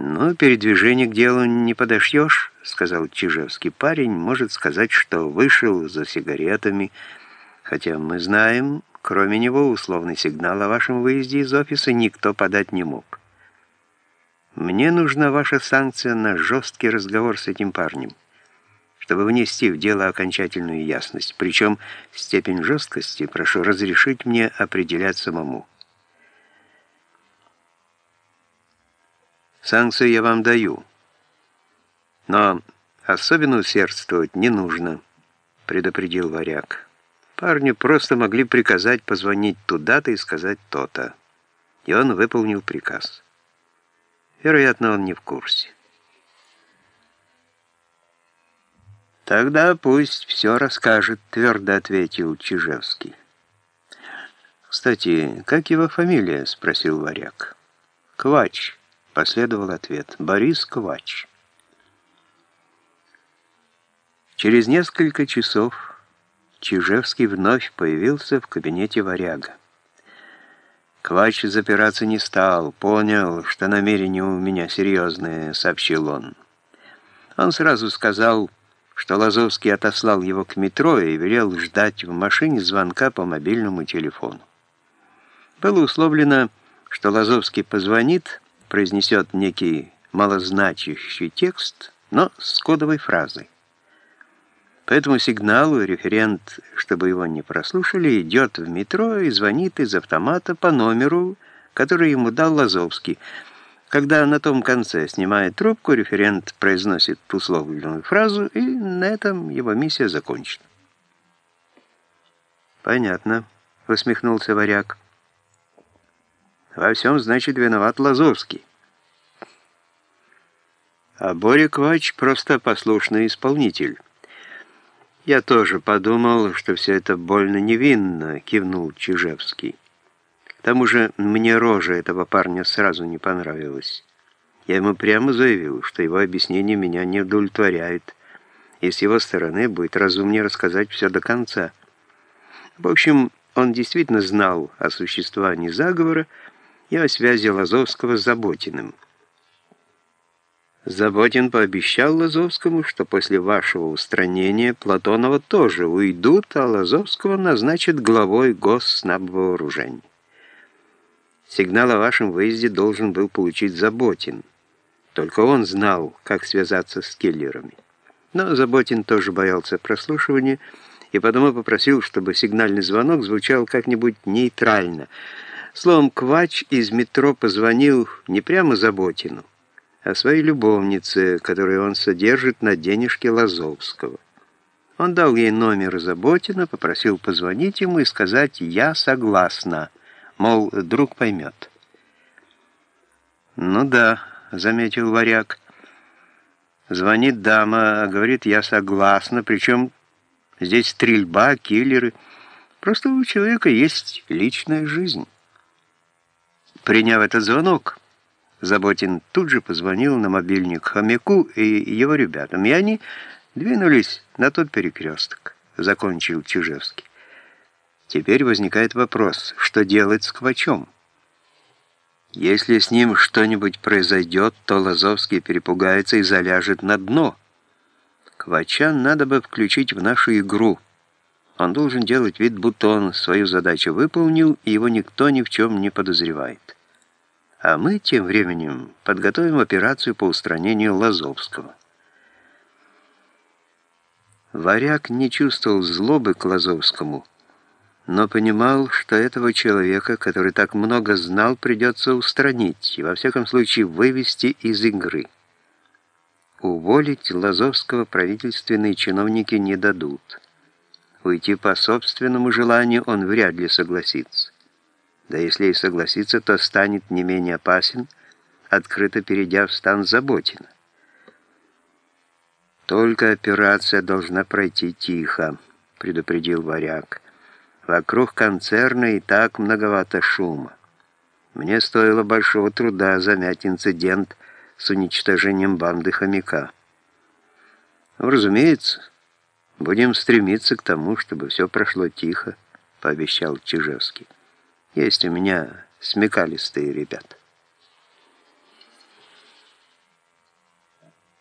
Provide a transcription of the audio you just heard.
«Ну, передвижение к делу не подошьешь», — сказал Чижевский. «Парень может сказать, что вышел за сигаретами, хотя мы знаем, кроме него, условный сигнал о вашем выезде из офиса никто подать не мог. Мне нужна ваша санкция на жесткий разговор с этим парнем, чтобы внести в дело окончательную ясность, причем степень жесткости прошу разрешить мне определять самому». Санкцию я вам даю. Но особенно усердствовать не нужно, предупредил варяг. Парню просто могли приказать позвонить туда-то и сказать то-то. И он выполнил приказ. Вероятно, он не в курсе. «Тогда пусть все расскажет», — твердо ответил Чижевский. «Кстати, как его фамилия?» — спросил варяг. «Квач». Последовал ответ. Борис Квач. Через несколько часов Чижевский вновь появился в кабинете варяга. Квач запираться не стал, понял, что намерения у меня серьезные, сообщил он. Он сразу сказал, что Лазовский отослал его к метро и велел ждать в машине звонка по мобильному телефону. Было условлено, что Лазовский позвонит, произнесет некий малозначащий текст, но с кодовой фразой. По этому сигналу референт, чтобы его не прослушали, идет в метро и звонит из автомата по номеру, который ему дал Лазовский. Когда на том конце снимает трубку, референт произносит условленную фразу, и на этом его миссия закончена. «Понятно», — усмехнулся варяг. Во всем, значит, виноват Лазовский. А Боря Квач просто послушный исполнитель. Я тоже подумал, что все это больно невинно, кивнул Чижевский. К тому же мне рожа этого парня сразу не понравилась. Я ему прямо заявил, что его объяснение меня не удовлетворяет, и с его стороны будет разумнее рассказать все до конца. В общем, он действительно знал о существовании заговора, и о связи Лазовского с Заботиным. Заботин пообещал Лазовскому, что после вашего устранения Платонова тоже уйдут, а Лазовского назначат главой госснабвооружений. Сигнал о вашем выезде должен был получить Заботин. Только он знал, как связаться с киллерами. Но Заботин тоже боялся прослушивания и потому попросил, чтобы сигнальный звонок звучал как-нибудь нейтрально – Словом, Квач из метро позвонил не прямо Заботину, а своей любовнице, которую он содержит на денежке Лазовского. Он дал ей номер Заботина, попросил позвонить ему и сказать «я согласна», мол, друг поймет. «Ну да», — заметил варяг. Звонит дама, говорит «я согласна», причем здесь стрельба, киллеры. Просто у человека есть личная жизнь». Приняв этот звонок, Заботин тут же позвонил на мобильник хомяку и его ребятам, и они двинулись на тот перекресток, закончил Чижевский. Теперь возникает вопрос, что делать с Квачом? Если с ним что-нибудь произойдет, то Лазовский перепугается и заляжет на дно. Квача надо бы включить в нашу игру. Он должен делать вид, будто он свою задачу выполнил, и его никто ни в чем не подозревает. А мы тем временем подготовим операцию по устранению Лазовского. Варяг не чувствовал злобы к Лазовскому, но понимал, что этого человека, который так много знал, придется устранить и, во всяком случае, вывести из игры. Уволить Лазовского правительственные чиновники не дадут. Уйти по собственному желанию он вряд ли согласится. Да если и согласится, то станет не менее опасен, открыто перейдя в стан Заботина. «Только операция должна пройти тихо», — предупредил варяг. «Вокруг концерна и так многовато шума. Мне стоило большого труда замять инцидент с уничтожением банды хомяка. разумеется, будем стремиться к тому, чтобы все прошло тихо», — пообещал Чижевский. Есть у меня смекалистые ребята.